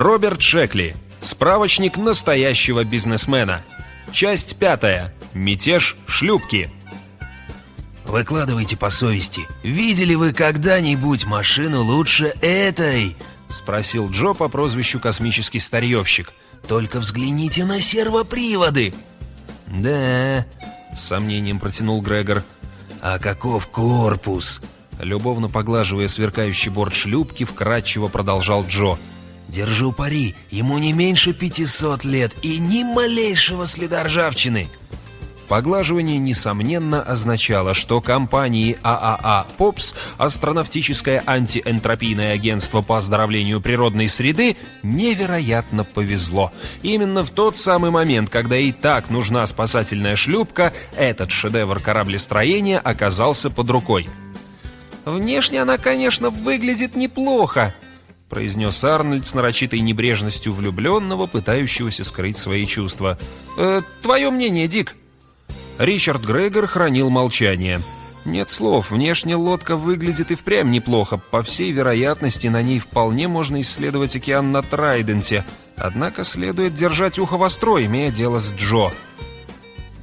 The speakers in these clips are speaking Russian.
Роберт Шекли. Справочник настоящего бизнесмена. Часть пятая. Мятеж шлюпки. Выкладывайте по совести. Видели вы когда-нибудь машину лучше этой? Спросил Джо по прозвищу космический старьевщик. Только взгляните на сервоприводы. Да, с сомнением протянул Грегор. А каков корпус? Любовно поглаживая сверкающий борт шлюпки, вкратчиво продолжал Джо. Держу пари, ему не меньше 500 лет и ни малейшего следа ржавчины. Поглаживание, несомненно, означало, что компании ААА «Попс» астронавтическое антиэнтропийное агентство по оздоровлению природной среды невероятно повезло. Именно в тот самый момент, когда и так нужна спасательная шлюпка, этот шедевр кораблестроения оказался под рукой. «Внешне она, конечно, выглядит неплохо», — произнес Арнольд с нарочитой небрежностью влюбленного, пытающегося скрыть свои чувства. «Э, «Твое мнение, Дик?» Ричард Грегор хранил молчание. Нет слов, внешне лодка выглядит и впрямь неплохо. По всей вероятности, на ней вполне можно исследовать океан на Трайденте. Однако следует держать ухо востро, имея дело с Джо.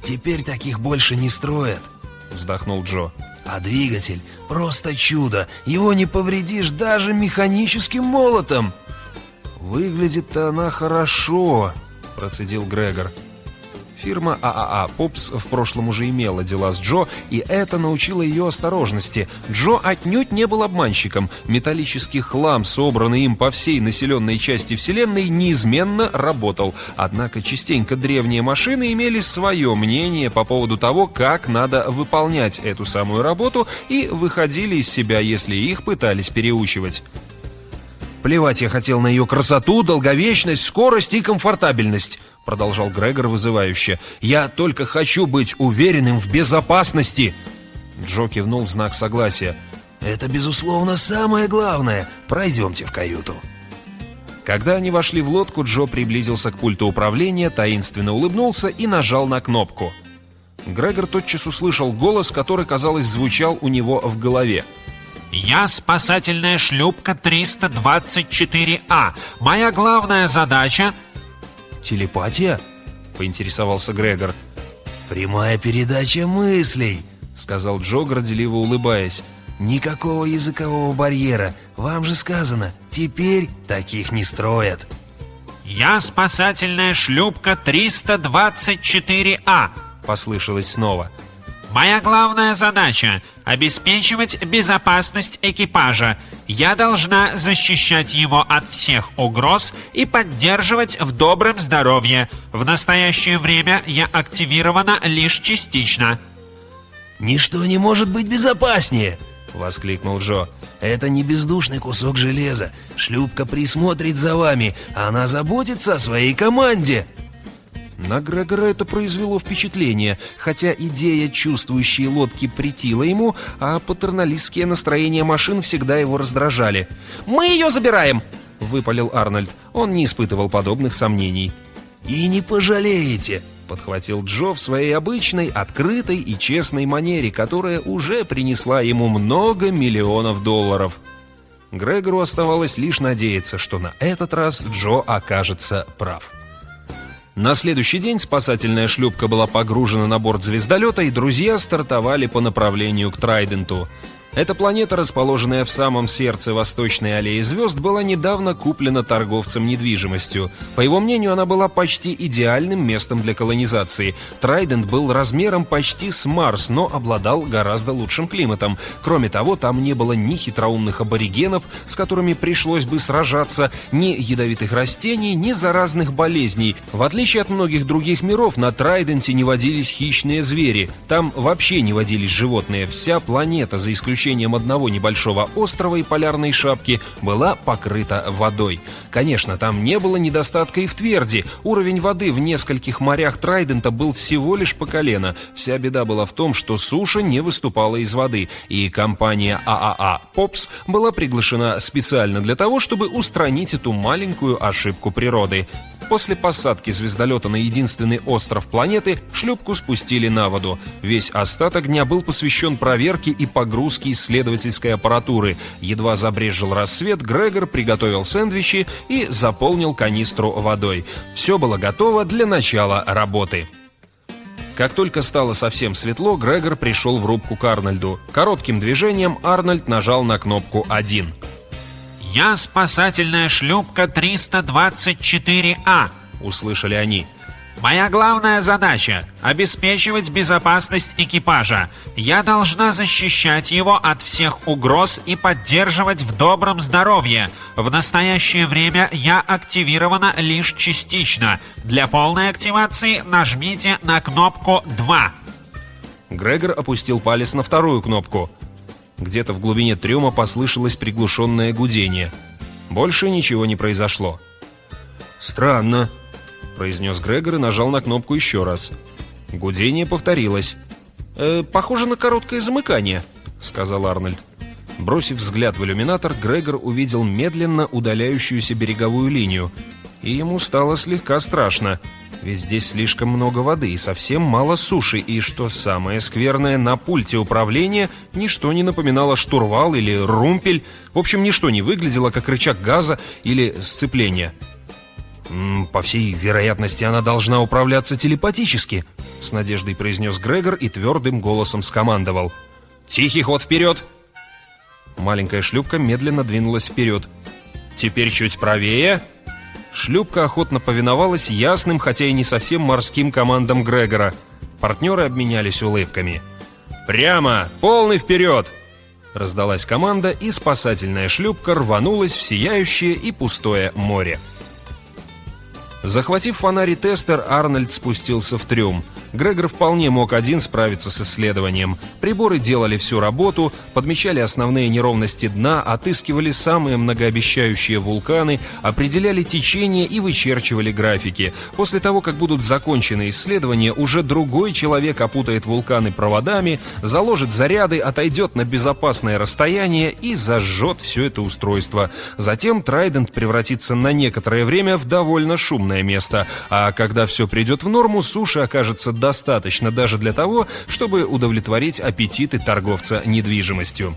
«Теперь таких больше не строят», — вздохнул Джо. «А двигатель — просто чудо. Его не повредишь даже механическим молотом». «Выглядит-то она хорошо», — процедил Грегор. Фирма ААА «Попс» в прошлом уже имела дела с Джо, и это научило ее осторожности. Джо отнюдь не был обманщиком. Металлический хлам, собранный им по всей населенной части Вселенной, неизменно работал. Однако частенько древние машины имели свое мнение по поводу того, как надо выполнять эту самую работу, и выходили из себя, если их пытались переучивать. Плевать я хотел на ее красоту, долговечность, скорость и комфортабельность продолжал Грегор вызывающе. «Я только хочу быть уверенным в безопасности!» Джо кивнул в знак согласия. «Это, безусловно, самое главное. Пройдемте в каюту». Когда они вошли в лодку, Джо приблизился к пульту управления, таинственно улыбнулся и нажал на кнопку. Грегор тотчас услышал голос, который, казалось, звучал у него в голове. «Я спасательная шлюпка 324А. Моя главная задача «Телепатия?» — поинтересовался Грегор. «Прямая передача мыслей», — сказал Джо, горделиво улыбаясь. «Никакого языкового барьера. Вам же сказано, теперь таких не строят». «Я спасательная шлюпка 324А», — послышалось снова. Моя главная задача — обеспечивать безопасность экипажа. Я должна защищать его от всех угроз и поддерживать в добром здоровье. В настоящее время я активирована лишь частично. «Ничто не может быть безопаснее!» — воскликнул Джо. «Это не бездушный кусок железа. Шлюпка присмотрит за вами, она заботится о своей команде!» На Грегора это произвело впечатление, хотя идея чувствующей лодки притила ему, а патерналистские настроения машин всегда его раздражали. «Мы ее забираем!» — выпалил Арнольд. Он не испытывал подобных сомнений. «И не пожалеете!» — подхватил Джо в своей обычной, открытой и честной манере, которая уже принесла ему много миллионов долларов. Грегору оставалось лишь надеяться, что на этот раз Джо окажется прав. На следующий день спасательная шлюпка была погружена на борт звездолета, и друзья стартовали по направлению к Трайденту. Эта планета, расположенная в самом сердце восточной аллеи звезд, была недавно куплена торговцем недвижимостью. По его мнению, она была почти идеальным местом для колонизации. Трайдент был размером почти с Марс, но обладал гораздо лучшим климатом. Кроме того, там не было ни хитроумных аборигенов, с которыми пришлось бы сражаться, ни ядовитых растений, ни заразных болезней. В отличие от многих других миров, на Трайденте не водились хищные звери. Там вообще не водились животные. Вся планета, за исключением исключением одного небольшого острова и полярной шапки, была покрыта водой. Конечно, там не было недостатка и в тверди. Уровень воды в нескольких морях Трайдента был всего лишь по колено. Вся беда была в том, что суша не выступала из воды, и компания ААА «Попс» была приглашена специально для того, чтобы устранить эту маленькую ошибку природы. После посадки звездолета на единственный остров планеты шлюпку спустили на воду. Весь остаток дня был посвящен проверке и погрузке исследовательской аппаратуры. Едва забрежил рассвет, Грегор приготовил сэндвичи и заполнил канистру водой. Все было готово для начала работы. Как только стало совсем светло, Грегор пришел в рубку к Арнольду. Коротким движением Арнольд нажал на кнопку «1». «Я спасательная шлюпка 324А», — услышали они. Моя главная задача — обеспечивать безопасность экипажа. Я должна защищать его от всех угроз и поддерживать в добром здоровье. В настоящее время я активирована лишь частично. Для полной активации нажмите на кнопку 2. Грегор опустил палец на вторую кнопку. Где-то в глубине трюма послышалось приглушенное гудение. Больше ничего не произошло. «Странно», произнес Грегор и нажал на кнопку еще раз. Гудение повторилось. «Э, «Похоже на короткое замыкание», — сказал Арнольд. Бросив взгляд в иллюминатор, Грегор увидел медленно удаляющуюся береговую линию. И ему стало слегка страшно, ведь здесь слишком много воды и совсем мало суши, и, что самое скверное, на пульте управления ничто не напоминало штурвал или румпель, в общем, ничто не выглядело как рычаг газа или сцепления. «По всей вероятности, она должна управляться телепатически», — с надеждой произнес Грегор и твердым голосом скомандовал. «Тихий ход вперед!» Маленькая шлюпка медленно двинулась вперед. «Теперь чуть правее!» Шлюпка охотно повиновалась ясным, хотя и не совсем морским командам Грегора. Партнеры обменялись улыбками. «Прямо! Полный вперед!» Раздалась команда, и спасательная шлюпка рванулась в сияющее и пустое море. Захватив фонарь и тестер, Арнольд спустился в трюм. Грегор вполне мог один справиться с исследованием. Приборы делали всю работу, подмечали основные неровности дна, отыскивали самые многообещающие вулканы, определяли течение и вычерчивали графики. После того, как будут закончены исследования, уже другой человек опутает вулканы проводами, заложит заряды, отойдет на безопасное расстояние и зажжет все это устройство. Затем Трайдент превратится на некоторое время в довольно шумное укромное место, а когда все придет в норму, суши окажется достаточно даже для того, чтобы удовлетворить аппетиты торговца недвижимостью.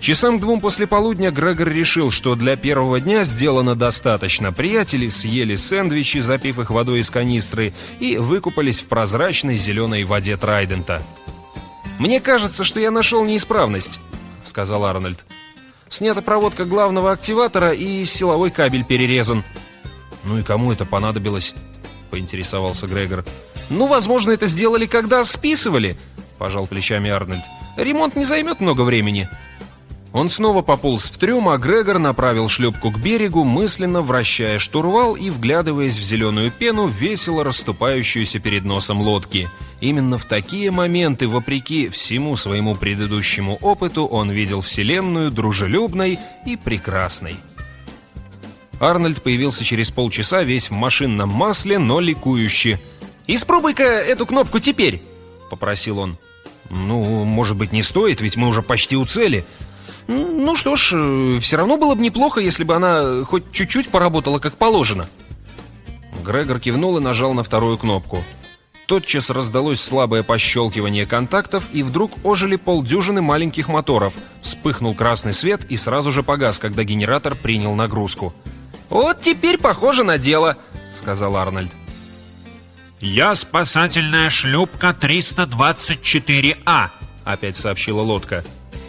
Часам к двум после полудня Грегор решил, что для первого дня сделано достаточно. Приятели съели сэндвичи, запив их водой из канистры, и выкупались в прозрачной зеленой воде Трайдента. «Мне кажется, что я нашел неисправность», — сказал Арнольд. «Снята проводка главного активатора и силовой кабель перерезан». «Ну и кому это понадобилось?» — поинтересовался Грегор. «Ну, возможно, это сделали, когда списывали», — пожал плечами Арнольд. «Ремонт не займет много времени». Он снова пополз в трюм, а Грегор направил шлюпку к берегу, мысленно вращая штурвал и вглядываясь в зеленую пену, весело расступающуюся перед носом лодки. Именно в такие моменты, вопреки всему своему предыдущему опыту, он видел Вселенную дружелюбной и прекрасной. Арнольд появился через полчаса весь в машинном масле, но ликующий. «Испробуй-ка эту кнопку теперь!» — попросил он. «Ну, может быть, не стоит, ведь мы уже почти у цели». «Ну что ж, э, все равно было бы неплохо, если бы она хоть чуть-чуть поработала как положено». Грегор кивнул и нажал на вторую кнопку. Тотчас раздалось слабое пощелкивание контактов, и вдруг ожили полдюжины маленьких моторов. Вспыхнул красный свет и сразу же погас, когда генератор принял нагрузку. «Вот теперь похоже на дело», — сказал Арнольд. «Я спасательная шлюпка 324А», — опять сообщила лодка.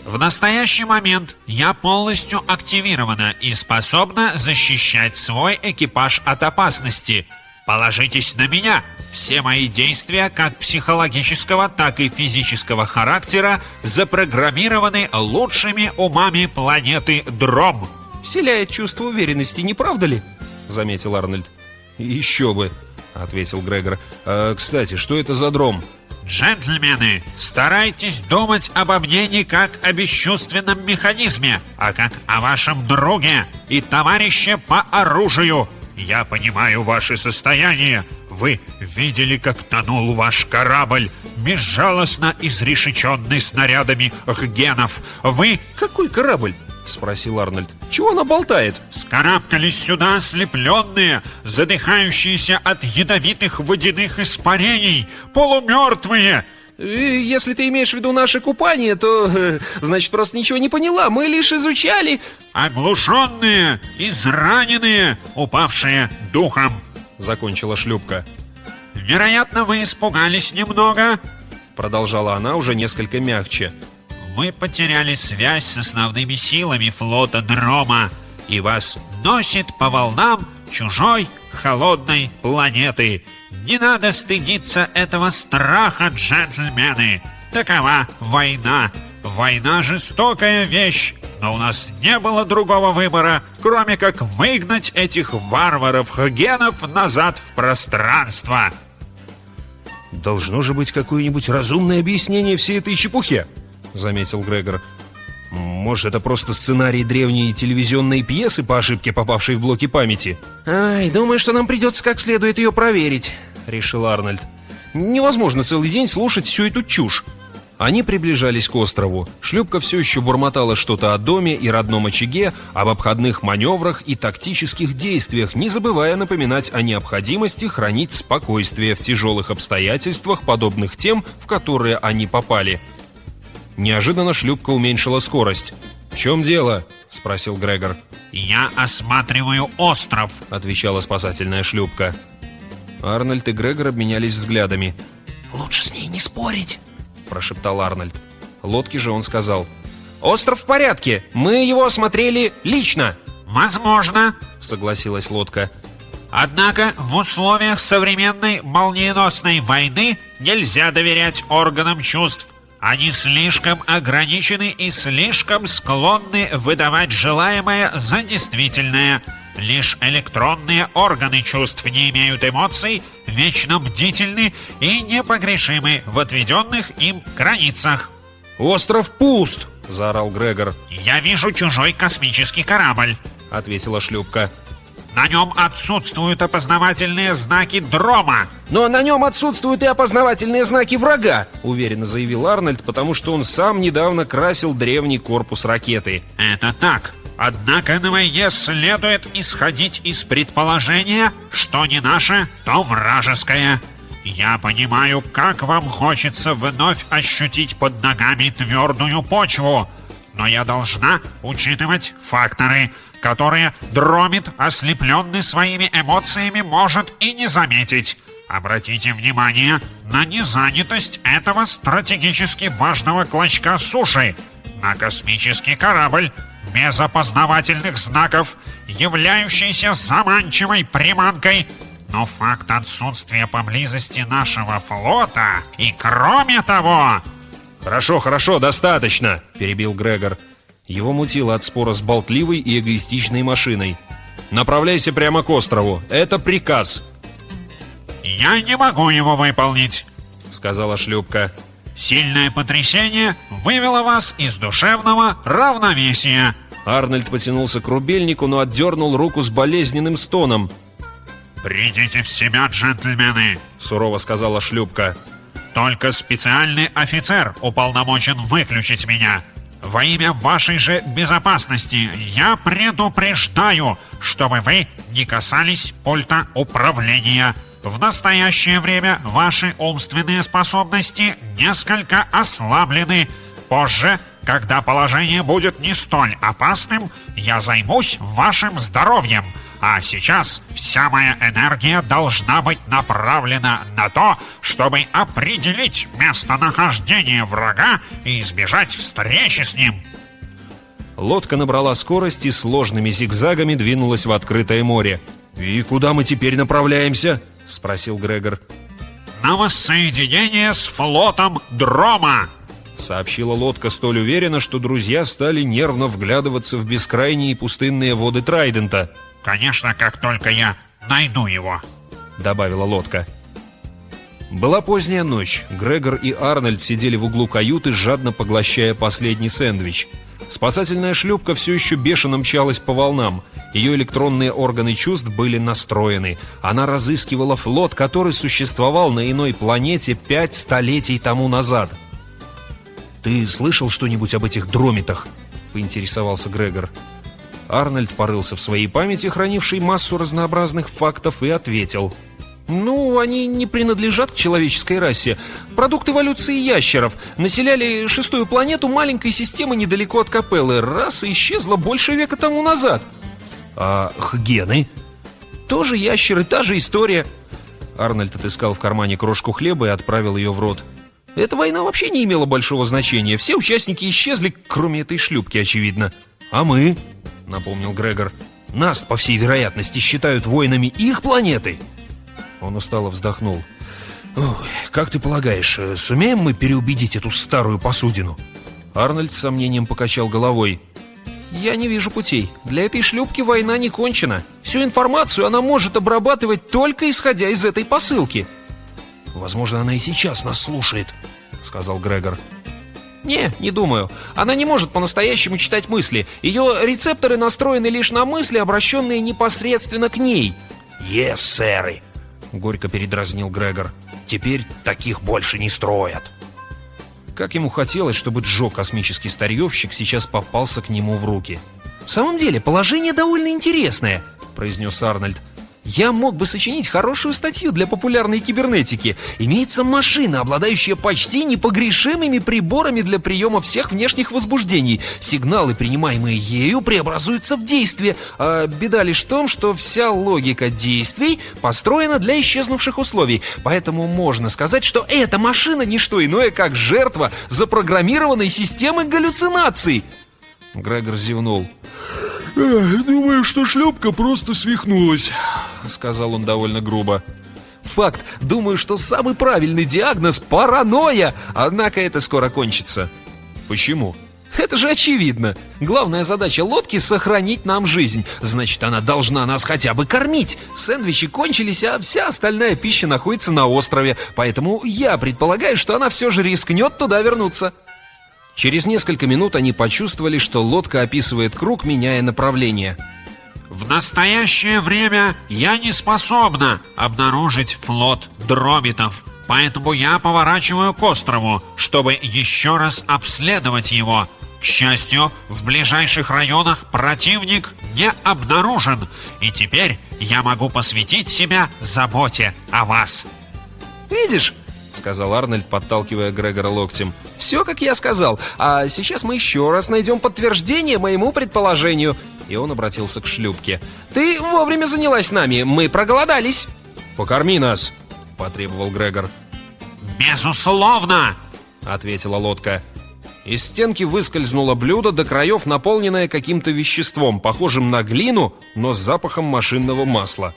«В настоящий момент я полностью активирована и способна защищать свой экипаж от опасности. Положитесь на меня. Все мои действия, как психологического, так и физического характера, запрограммированы лучшими умами планеты Дром» вселяет чувство уверенности, не правда ли?» — заметил Арнольд. «Еще бы», — ответил Грегор. «А, «Кстати, что это за дром?» «Джентльмены, старайтесь думать обо мне не как о бесчувственном механизме, а как о вашем друге и товарище по оружию. Я понимаю ваше состояние. Вы видели, как тонул ваш корабль, безжалостно изрешеченный снарядами генов. Вы...» «Какой корабль?» — спросил Арнольд. «Чего она болтает?» «Скарабкались сюда ослепленные, задыхающиеся от ядовитых водяных испарений, полумертвые. Если ты имеешь в виду наше купание, то, э, значит, просто ничего не поняла. Мы лишь изучали... Оглушенные, израненные, упавшие духом, закончила шлюпка. Вероятно, вы испугались немного, продолжала она уже несколько мягче. Вы потеряли связь с основными силами флота Дрома, и вас носит по волнам чужой холодной планеты. Не надо стыдиться этого страха, джентльмены. Такова война. Война жестокая вещь, но у нас не было другого выбора, кроме как выгнать этих варваров-генов назад в пространство. «Должно же быть какое-нибудь разумное объяснение всей этой чепухе», — заметил Грегор. Может, это просто сценарий древней телевизионной пьесы по ошибке, попавшей в блоки памяти? Ай, думаю, что нам придется как следует ее проверить, решил Арнольд. Невозможно целый день слушать всю эту чушь. Они приближались к острову. Шлюпка все еще бормотала что-то о доме и родном очаге, об обходных маневрах и тактических действиях, не забывая напоминать о необходимости хранить спокойствие в тяжелых обстоятельствах, подобных тем, в которые они попали. Неожиданно шлюпка уменьшила скорость. «В чем дело?» — спросил Грегор. «Я осматриваю остров», — отвечала спасательная шлюпка. Арнольд и Грегор обменялись взглядами. «Лучше с ней не спорить», — прошептал Арнольд. Лодке же он сказал. «Остров в порядке. Мы его осмотрели лично». «Возможно», — согласилась лодка. «Однако в условиях современной молниеносной войны нельзя доверять органам чувств. Они слишком ограничены и слишком склонны выдавать желаемое за действительное. Лишь электронные органы чувств не имеют эмоций, вечно бдительны и непогрешимы в отведенных им границах. «Остров пуст!» — заорал Грегор. «Я вижу чужой космический корабль», — ответила шлюпка. На нем отсутствуют опознавательные знаки дрома. Но на нем отсутствуют и опознавательные знаки врага, уверенно заявил Арнольд, потому что он сам недавно красил древний корпус ракеты. Это так. Однако на войне следует исходить из предположения, что не наше, то вражеское. Я понимаю, как вам хочется вновь ощутить под ногами твердую почву, но я должна учитывать факторы – которые Дромит, ослепленный своими эмоциями, может и не заметить. Обратите внимание на незанятость этого стратегически важного клочка суши, на космический корабль без опознавательных знаков, являющийся заманчивой приманкой, но факт отсутствия поблизости нашего флота и кроме того... «Хорошо, хорошо, достаточно», — перебил Грегор. Его мутило от спора с болтливой и эгоистичной машиной. «Направляйся прямо к острову. Это приказ!» «Я не могу его выполнить», — сказала шлюпка. «Сильное потрясение вывело вас из душевного равновесия». Арнольд потянулся к рубельнику, но отдернул руку с болезненным стоном. «Придите в себя, джентльмены!» — сурово сказала шлюпка. «Только специальный офицер уполномочен выключить меня. Во имя вашей же безопасности я предупреждаю, чтобы вы не касались пульта управления. В настоящее время ваши умственные способности несколько ослаблены. Позже, когда положение будет не столь опасным, я займусь вашим здоровьем – а сейчас вся моя энергия должна быть направлена на то, чтобы определить местонахождение врага и избежать встречи с ним. Лодка набрала скорость и сложными зигзагами двинулась в открытое море. «И куда мы теперь направляемся?» — спросил Грегор. «На воссоединение с флотом Дрома!» Сообщила лодка столь уверенно, что друзья стали нервно вглядываться в бескрайние пустынные воды Трайдента. «Конечно, как только я найду его», — добавила лодка. Была поздняя ночь. Грегор и Арнольд сидели в углу каюты, жадно поглощая последний сэндвич. Спасательная шлюпка все еще бешено мчалась по волнам. Ее электронные органы чувств были настроены. Она разыскивала флот, который существовал на иной планете пять столетий тому назад — «Ты слышал что-нибудь об этих дромитах?» — поинтересовался Грегор. Арнольд порылся в своей памяти, хранившей массу разнообразных фактов, и ответил. Ну, они не принадлежат к человеческой расе. Продукт эволюции ящеров. Населяли шестую планету маленькой системы недалеко от Капеллы. Раса исчезла больше века тому назад. А гены? Тоже ящеры, та же история. Арнольд отыскал в кармане крошку хлеба и отправил ее в рот. Эта война вообще не имела большого значения. Все участники исчезли, кроме этой шлюпки, очевидно. А мы, напомнил Грегор, нас, по всей вероятности, считают воинами их планеты. Он устало вздохнул. «Как ты полагаешь, э, сумеем мы переубедить эту старую посудину?» Арнольд с сомнением покачал головой. «Я не вижу путей. Для этой шлюпки война не кончена. Всю информацию она может обрабатывать только исходя из этой посылки». «Возможно, она и сейчас нас слушает», — сказал Грегор. «Не, не думаю. Она не может по-настоящему читать мысли. Ее рецепторы настроены лишь на мысли, обращенные непосредственно к ней». «Ес, сэры!» — горько передразнил Грегор. «Теперь таких больше не строят». Как ему хотелось, чтобы Джо, космический старьевщик, сейчас попался к нему в руки. «В самом деле, положение довольно интересное», — произнес Арнольд. Я мог бы сочинить хорошую статью для популярной кибернетики. Имеется машина, обладающая почти непогрешимыми приборами для приема всех внешних возбуждений. Сигналы, принимаемые ею, преобразуются в действие. А беда лишь в том, что вся логика действий построена для исчезнувших условий. Поэтому можно сказать, что эта машина не что иное, как жертва запрограммированной системы галлюцинаций. Грегор зевнул. «Думаю, что шлепка просто свихнулась», — сказал он довольно грубо. «Факт. Думаю, что самый правильный диагноз — паранойя. Однако это скоро кончится». «Почему?» Это же очевидно. Главная задача лодки — сохранить нам жизнь. Значит, она должна нас хотя бы кормить. Сэндвичи кончились, а вся остальная пища находится на острове. Поэтому я предполагаю, что она все же рискнет туда вернуться. Через несколько минут они почувствовали, что лодка описывает круг, меняя направление. В настоящее время я не способна обнаружить флот дробитов, поэтому я поворачиваю к острову, чтобы еще раз обследовать его. К счастью, в ближайших районах противник не обнаружен, и теперь я могу посвятить себя заботе о вас. Видишь, сказал Арнольд, подталкивая Грегора локтем. «Все, как я сказал. А сейчас мы еще раз найдем подтверждение моему предположению». И он обратился к шлюпке. «Ты вовремя занялась нами. Мы проголодались». «Покорми нас», — потребовал Грегор. «Безусловно!» — ответила лодка. Из стенки выскользнуло блюдо до краев, наполненное каким-то веществом, похожим на глину, но с запахом машинного масла.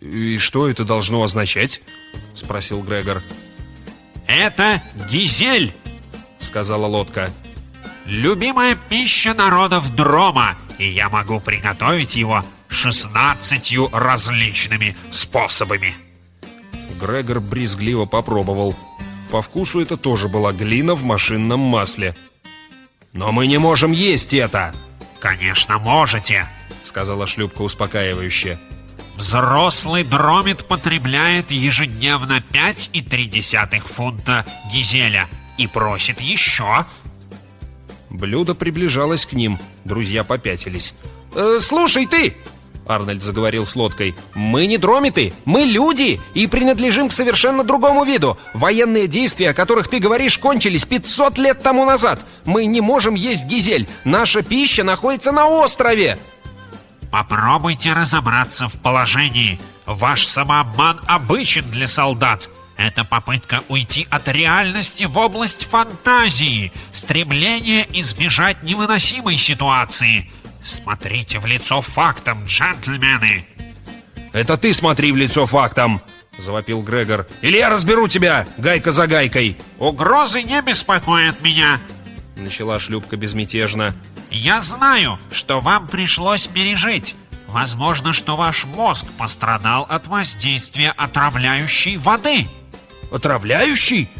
«И что это должно означать?» — спросил Грегор. «Это гизель», — сказала лодка. «Любимая пища народов Дрома, и я могу приготовить его шестнадцатью различными способами». Грегор брезгливо попробовал. По вкусу это тоже была глина в машинном масле. «Но мы не можем есть это!» «Конечно, можете!» — сказала шлюпка успокаивающе. Взрослый дромит потребляет ежедневно 5,3 фунта гизеля и просит еще. Блюдо приближалось к ним. Друзья попятились. «Э, «Слушай ты!» Арнольд заговорил с лодкой. «Мы не дромиты, мы люди и принадлежим к совершенно другому виду. Военные действия, о которых ты говоришь, кончились 500 лет тому назад. Мы не можем есть гизель. Наша пища находится на острове!» Попробуйте разобраться в положении. Ваш самообман обычен для солдат. Это попытка уйти от реальности в область фантазии, стремление избежать невыносимой ситуации. Смотрите в лицо фактам, джентльмены. Это ты смотри в лицо фактам, завопил Грегор. Или я разберу тебя, гайка за гайкой. Угрозы не беспокоят меня, начала шлюпка безмятежно. Я знаю, что вам пришлось пережить. Возможно, что ваш мозг пострадал от воздействия отравляющей воды. Отравляющий?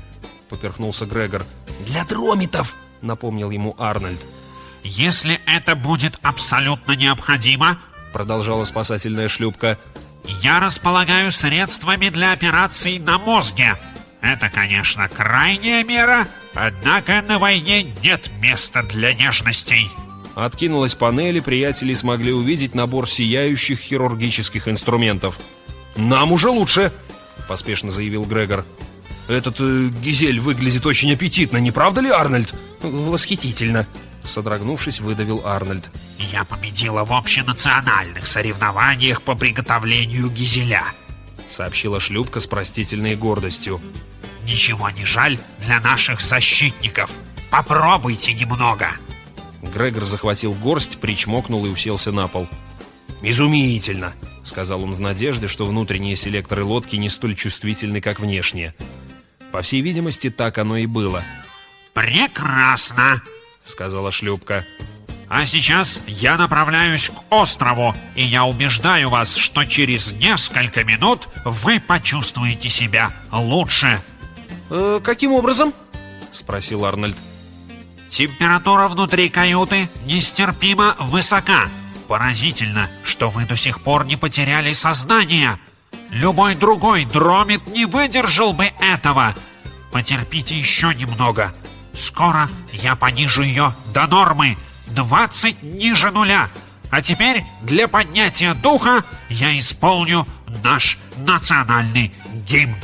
Поперхнулся Грегор. Для дромитов, напомнил ему Арнольд. Если это будет абсолютно необходимо, продолжала спасательная шлюпка, я располагаю средствами для операций на мозге. Это, конечно, крайняя мера, Однако на войне нет места для нежностей. Откинулась панель, и приятели смогли увидеть набор сияющих хирургических инструментов. «Нам уже лучше!» — поспешно заявил Грегор. «Этот э, Гизель выглядит очень аппетитно, не правда ли, Арнольд?» «Восхитительно!» Содрогнувшись, выдавил Арнольд. «Я победила в общенациональных соревнованиях по приготовлению гизеля», сообщила шлюпка с простительной гордостью. «Ничего не жаль для наших защитников. Попробуйте немного!» Грегор захватил горсть, причмокнул и уселся на пол. «Изумительно!» — сказал он в надежде, что внутренние селекторы лодки не столь чувствительны, как внешние. По всей видимости, так оно и было. «Прекрасно!» — сказала шлюпка. «А сейчас я направляюсь к острову, и я убеждаю вас, что через несколько минут вы почувствуете себя лучше». «Э, «Каким образом?» — спросил Арнольд. Температура внутри каюты нестерпимо высока. Поразительно, что вы до сих пор не потеряли сознание. Любой другой дромит не выдержал бы этого. Потерпите еще немного. Скоро я понижу ее до нормы. 20 ниже нуля. А теперь для поднятия духа я исполню наш национальный гимн.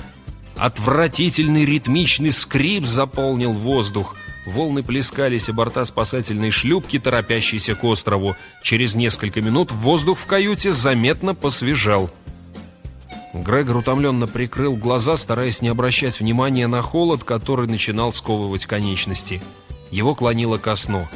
Отвратительный ритмичный скрип заполнил воздух. Волны плескались о борта спасательной шлюпки, торопящейся к острову. Через несколько минут воздух в каюте заметно посвежал. Грегор утомленно прикрыл глаза, стараясь не обращать внимания на холод, который начинал сковывать конечности. Его клонило ко сну.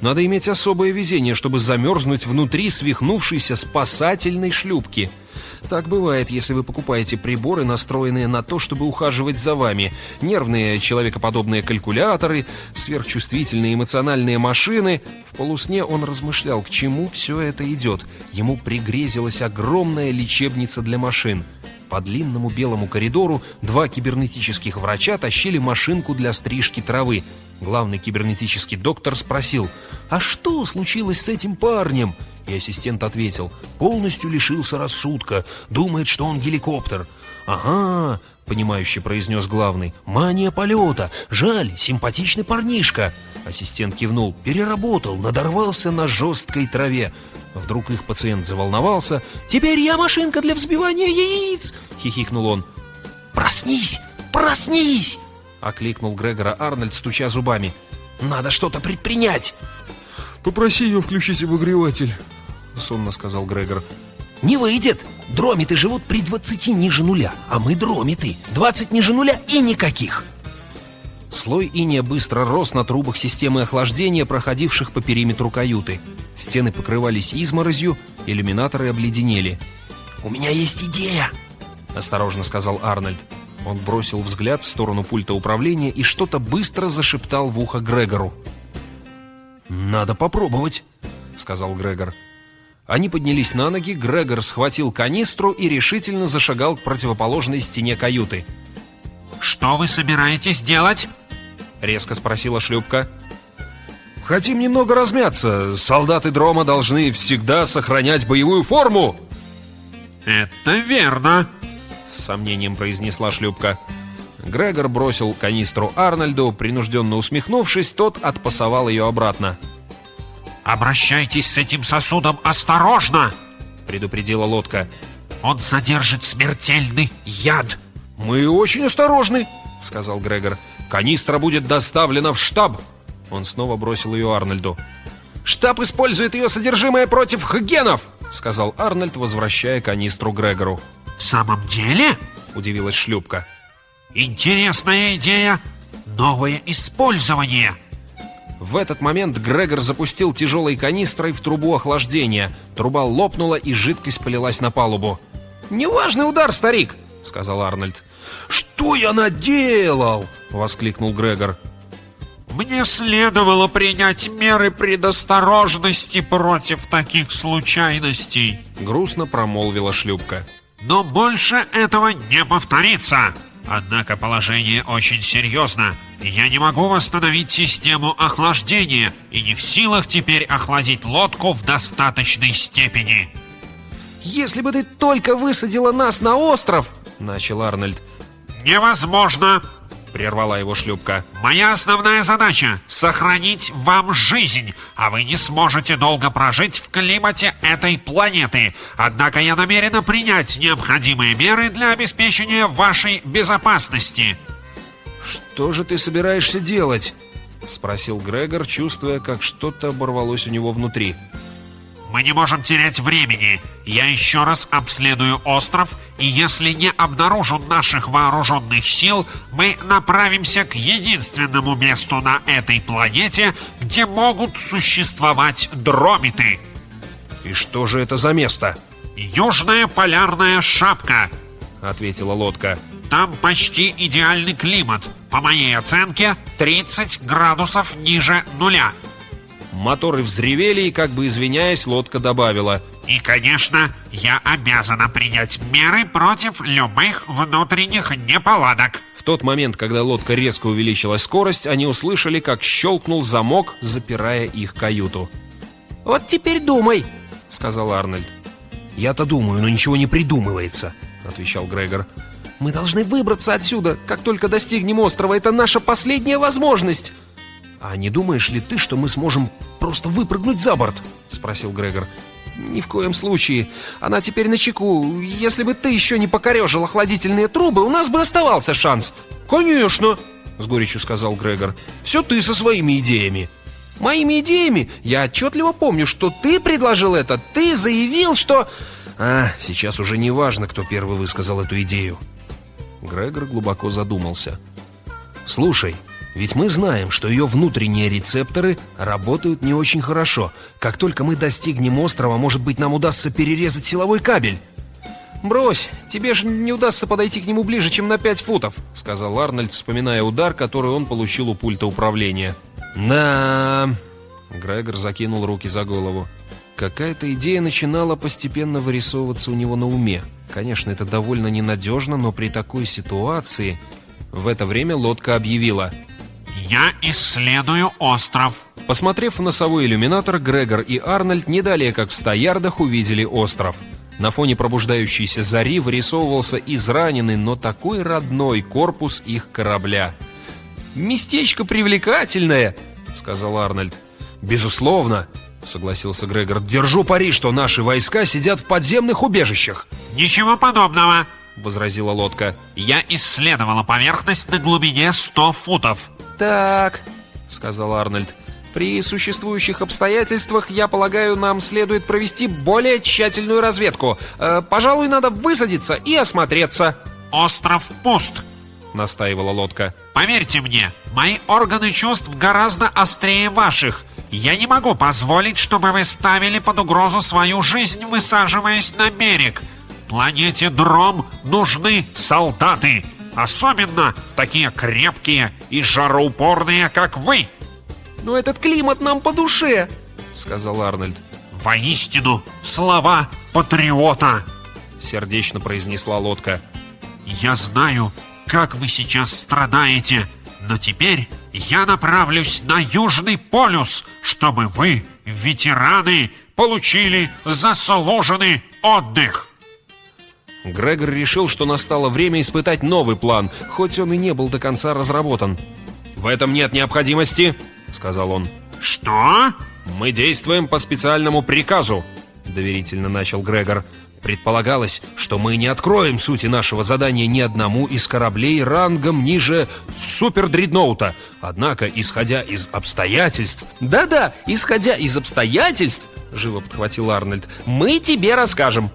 Надо иметь особое везение, чтобы замерзнуть внутри свихнувшейся спасательной шлюпки — так бывает, если вы покупаете приборы, настроенные на то, чтобы ухаживать за вами. Нервные человекоподобные калькуляторы, сверхчувствительные эмоциональные машины. В полусне он размышлял, к чему все это идет. Ему пригрезилась огромная лечебница для машин. По длинному белому коридору два кибернетических врача тащили машинку для стрижки травы. Главный кибернетический доктор спросил, «А что случилось с этим парнем?» И ассистент ответил, полностью лишился рассудка, думает, что он геликоптер. «Ага», — понимающе произнес главный, «мания полета, жаль, симпатичный парнишка». Ассистент кивнул, переработал, надорвался на жесткой траве. Вдруг их пациент заволновался. «Теперь я машинка для взбивания яиц!» — хихикнул он. «Проснись! Проснись!» — окликнул Грегора Арнольд, стуча зубами. «Надо что-то предпринять!» «Попроси ее включить обогреватель», — сонно сказал Грегор. «Не выйдет! Дромиты живут при 20 ниже нуля, а мы дромиты. 20 ниже нуля и никаких!» Слой иния быстро рос на трубах системы охлаждения, проходивших по периметру каюты. Стены покрывались изморозью, иллюминаторы обледенели. «У меня есть идея!» — осторожно сказал Арнольд. Он бросил взгляд в сторону пульта управления и что-то быстро зашептал в ухо Грегору. «Надо попробовать», — сказал Грегор. Они поднялись на ноги, Грегор схватил канистру и решительно зашагал к противоположной стене каюты. «Что вы собираетесь делать?» — резко спросила шлюпка. «Хотим немного размяться. Солдаты Дрома должны всегда сохранять боевую форму!» «Это верно!» — с сомнением произнесла шлюпка. Грегор бросил канистру Арнольду, принужденно усмехнувшись, тот отпасовал ее обратно. «Обращайтесь с этим сосудом осторожно!» — предупредила лодка. «Он содержит смертельный яд!» «Мы очень осторожны!» — сказал Грегор. «Канистра будет доставлена в штаб!» Он снова бросил ее Арнольду. «Штаб использует ее содержимое против хагенов!» — сказал Арнольд, возвращая канистру Грегору. «В самом деле?» — удивилась шлюпка. «Интересная идея! Новое использование!» В этот момент Грегор запустил тяжелой канистрой в трубу охлаждения. Труба лопнула, и жидкость полилась на палубу. «Неважный удар, старик!» — сказал Арнольд. «Что я наделал?» — воскликнул Грегор. «Мне следовало принять меры предосторожности против таких случайностей», — грустно промолвила шлюпка. «Но больше этого не повторится!» Однако положение очень серьезно. Я не могу восстановить систему охлаждения и не в силах теперь охладить лодку в достаточной степени. «Если бы ты только высадила нас на остров!» — начал Арнольд. «Невозможно!» — прервала его шлюпка. «Моя основная задача — сохранить вам жизнь, а вы не сможете долго прожить в климате этой планеты. Однако я намерена принять необходимые меры для обеспечения вашей безопасности». «Что же ты собираешься делать?» — спросил Грегор, чувствуя, как что-то оборвалось у него внутри. Мы не можем терять времени. Я еще раз обследую остров, и если не обнаружу наших вооруженных сил, мы направимся к единственному месту на этой планете, где могут существовать дромиты. И что же это за место? Южная полярная шапка, ответила лодка. Там почти идеальный климат. По моей оценке, 30 градусов ниже нуля. Моторы взревели, и, как бы извиняясь, лодка добавила. «И, конечно, я обязана принять меры против любых внутренних неполадок». В тот момент, когда лодка резко увеличила скорость, они услышали, как щелкнул замок, запирая их каюту. «Вот теперь думай», — сказал Арнольд. «Я-то думаю, но ничего не придумывается», — отвечал Грегор. «Мы должны выбраться отсюда, как только достигнем острова. Это наша последняя возможность». «А не думаешь ли ты, что мы сможем просто выпрыгнуть за борт?» — спросил Грегор. «Ни в коем случае. Она теперь на чеку. Если бы ты еще не покорежил охладительные трубы, у нас бы оставался шанс». «Конечно!» — с горечью сказал Грегор. «Все ты со своими идеями». «Моими идеями? Я отчетливо помню, что ты предложил это. Ты заявил, что...» «А, сейчас уже не важно, кто первый высказал эту идею». Грегор глубоко задумался. «Слушай, ведь мы знаем, что ее внутренние рецепторы работают не очень хорошо. Как только мы достигнем острова, может быть, нам удастся перерезать силовой кабель. «Брось, тебе же не удастся подойти к нему ближе, чем на пять футов», — сказал Арнольд, вспоминая удар, который он получил у пульта управления. «Да...» — Грегор закинул руки за голову. Какая-то идея начинала постепенно вырисовываться у него на уме. Конечно, это довольно ненадежно, но при такой ситуации... В это время лодка объявила — «Я исследую остров». Посмотрев в носовой иллюминатор, Грегор и Арнольд не далее как в ста ярдах увидели остров. На фоне пробуждающейся зари вырисовывался израненный, но такой родной корпус их корабля. «Местечко привлекательное», — сказал Арнольд. «Безусловно», — согласился Грегор. «Держу пари, что наши войска сидят в подземных убежищах». «Ничего подобного», — возразила лодка. «Я исследовала поверхность на глубине 100 футов». «Так», — сказал Арнольд, — «при существующих обстоятельствах, я полагаю, нам следует провести более тщательную разведку. Э, пожалуй, надо высадиться и осмотреться». «Остров пуст», — настаивала лодка. «Поверьте мне, мои органы чувств гораздо острее ваших. Я не могу позволить, чтобы вы ставили под угрозу свою жизнь, высаживаясь на берег. Планете Дром нужны солдаты». Особенно такие крепкие и жароупорные, как вы. Но этот климат нам по душе, сказал Арнольд. Воистину, слова патриота, сердечно произнесла лодка. Я знаю, как вы сейчас страдаете, но теперь я направлюсь на Южный полюс, чтобы вы, ветераны, получили заслуженный отдых. Грегор решил, что настало время испытать новый план, хоть он и не был до конца разработан. «В этом нет необходимости», — сказал он. «Что?» «Мы действуем по специальному приказу», — доверительно начал Грегор. Предполагалось, что мы не откроем сути нашего задания ни одному из кораблей рангом ниже супердредноута. Однако, исходя из обстоятельств... «Да-да, исходя из обстоятельств», — живо подхватил Арнольд, — «мы тебе расскажем».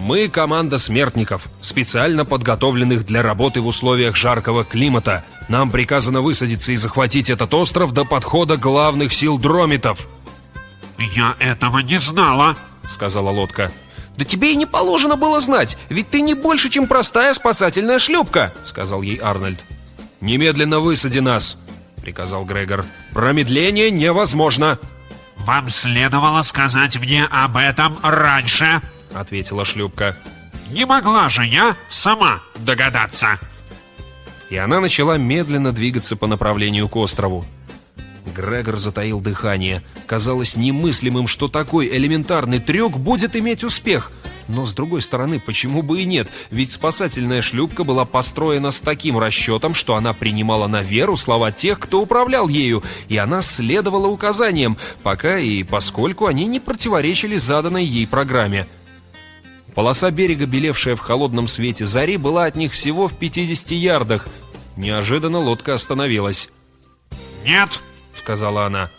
Мы команда смертников, специально подготовленных для работы в условиях жаркого климата. Нам приказано высадиться и захватить этот остров до подхода главных сил дромитов. «Я этого не знала», — сказала лодка. «Да тебе и не положено было знать, ведь ты не больше, чем простая спасательная шлюпка», — сказал ей Арнольд. «Немедленно высади нас», — приказал Грегор. «Промедление невозможно». «Вам следовало сказать мне об этом раньше», — ответила шлюпка. «Не могла же я сама догадаться!» И она начала медленно двигаться по направлению к острову. Грегор затаил дыхание. Казалось немыслимым, что такой элементарный трюк будет иметь успех. Но, с другой стороны, почему бы и нет? Ведь спасательная шлюпка была построена с таким расчетом, что она принимала на веру слова тех, кто управлял ею, и она следовала указаниям, пока и поскольку они не противоречили заданной ей программе. Полоса берега, белевшая в холодном свете зари, была от них всего в 50 ярдах. Неожиданно лодка остановилась. «Нет», — сказала она.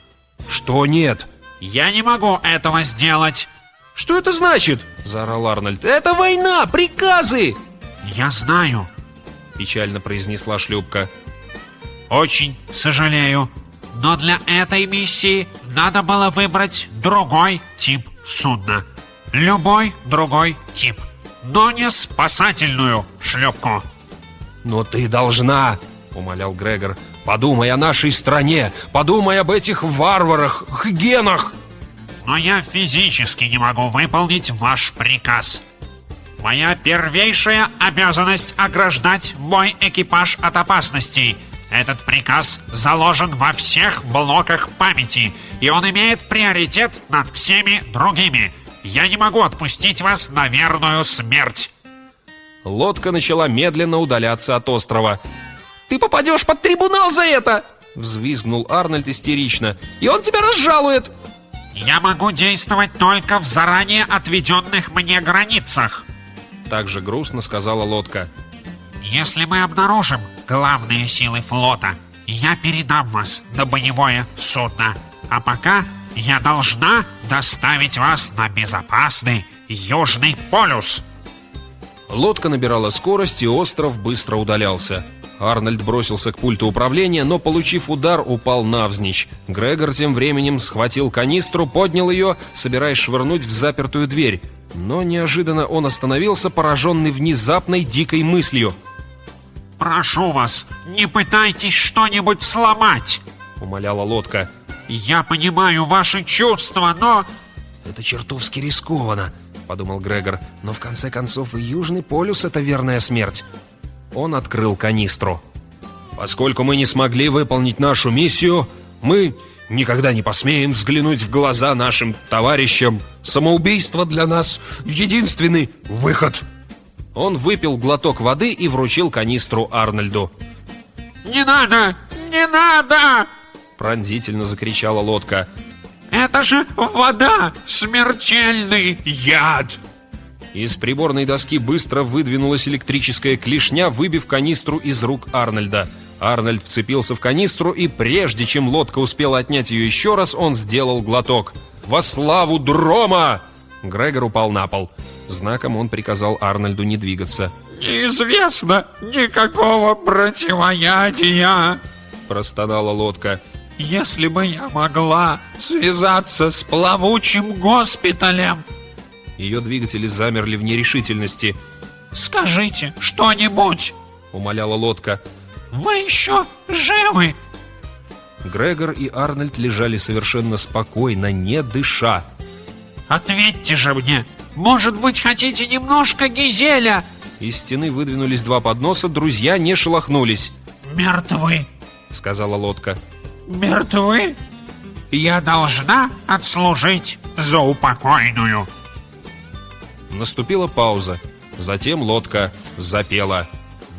«Что нет?» «Я не могу этого сделать!» «Что это значит?» — заорал Арнольд. «Это война! Приказы!» «Я знаю!» — печально произнесла шлюпка. «Очень сожалею, но для этой миссии надо было выбрать другой тип судна. Любой другой тип, но не спасательную шлюпку». «Но ты должна!» — умолял Грегор. «Подумай о нашей стране! Подумай об этих варварах, хгенах!» «Но я физически не могу выполнить ваш приказ!» Моя первейшая обязанность ограждать мой экипаж от опасностей. Этот приказ заложен во всех блоках памяти, и он имеет приоритет над всеми другими. Я не могу отпустить вас на верную смерть. Лодка начала медленно удаляться от острова. «Ты попадешь под трибунал за это!» Взвизгнул Арнольд истерично. «И он тебя разжалует!» «Я могу действовать только в заранее отведенных мне границах!» Также грустно сказала лодка. «Если мы обнаружим главные силы флота, я передам вас на боевое судно. А пока я должна доставить вас на безопасный Южный полюс!» Лодка набирала скорость, и остров быстро удалялся. Арнольд бросился к пульту управления, но, получив удар, упал навзничь. Грегор тем временем схватил канистру, поднял ее, собираясь швырнуть в запертую дверь. Но неожиданно он остановился, пораженный внезапной дикой мыслью. «Прошу вас, не пытайтесь что-нибудь сломать!» — умоляла лодка. «Я понимаю ваши чувства, но...» «Это чертовски рискованно», — подумал Грегор. «Но в конце концов и Южный полюс — это верная смерть». Он открыл канистру. «Поскольку мы не смогли выполнить нашу миссию, мы никогда не посмеем взглянуть в глаза нашим товарищам. Самоубийство для нас — единственный выход». Он выпил глоток воды и вручил канистру Арнольду. «Не надо! Не надо!» Пронзительно закричала лодка. «Это же вода! Смертельный яд!» Из приборной доски быстро выдвинулась электрическая клешня, выбив канистру из рук Арнольда. Арнольд вцепился в канистру, и прежде чем лодка успела отнять ее еще раз, он сделал глоток. «Во славу Дрома!» Грегор упал на пол. Знаком он приказал Арнольду не двигаться. «Неизвестно никакого противоядия!» Простонала лодка. «Если бы я могла связаться с плавучим госпиталем!» Ее двигатели замерли в нерешительности. «Скажите что-нибудь!» — умоляла лодка. «Вы еще живы?» Грегор и Арнольд лежали совершенно спокойно, не дыша. «Ответьте же мне! Может быть, хотите немножко гизеля?» Из стены выдвинулись два подноса, друзья не шелохнулись. «Мертвы!» — сказала лодка. «Мертвы? Я должна отслужить за упокойную!» Наступила пауза. Затем лодка запела.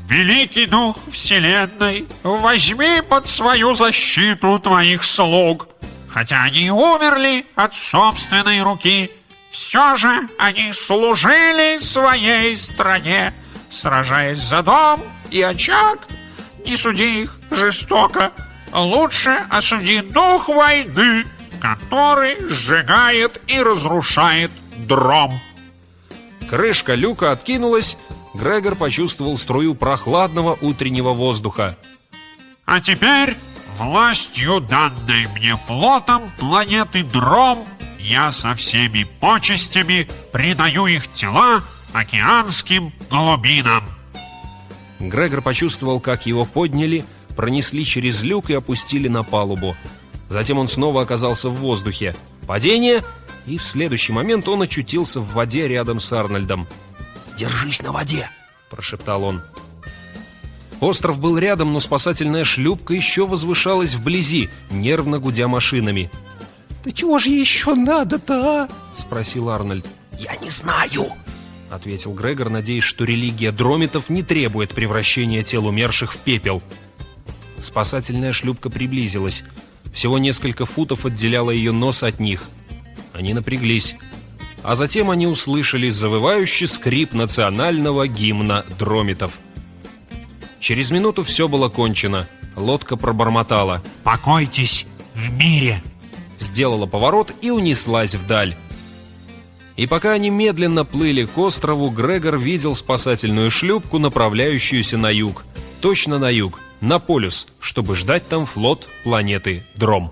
«Великий дух вселенной, возьми под свою защиту твоих слуг. Хотя они умерли от собственной руки, все же они служили своей стране, сражаясь за дом и очаг. Не суди их жестоко, лучше осуди дух войны, который сжигает и разрушает дром». Крышка люка откинулась, Грегор почувствовал струю прохладного утреннего воздуха. «А теперь, властью данной мне флотом планеты Дром, я со всеми почестями предаю их тела океанским глубинам». Грегор почувствовал, как его подняли, пронесли через люк и опустили на палубу. Затем он снова оказался в воздухе. Падение, и в следующий момент он очутился в воде рядом с Арнольдом. «Держись на воде!» – прошептал он. Остров был рядом, но спасательная шлюпка еще возвышалась вблизи, нервно гудя машинами. «Да чего же еще надо-то, а?» – спросил Арнольд. «Я не знаю!» ответил Грегор, надеясь, что религия дромитов не требует превращения тел умерших в пепел. Спасательная шлюпка приблизилась. Всего несколько футов отделяло ее нос от них. Они напряглись. А затем они услышали завывающий скрип национального гимна дромитов. Через минуту все было кончено. Лодка пробормотала. «Покойтесь в мире!» Сделала поворот и унеслась вдаль. И пока они медленно плыли к острову, Грегор видел спасательную шлюпку, направляющуюся на юг. Точно на юг, на полюс, чтобы ждать там флот планеты Дром.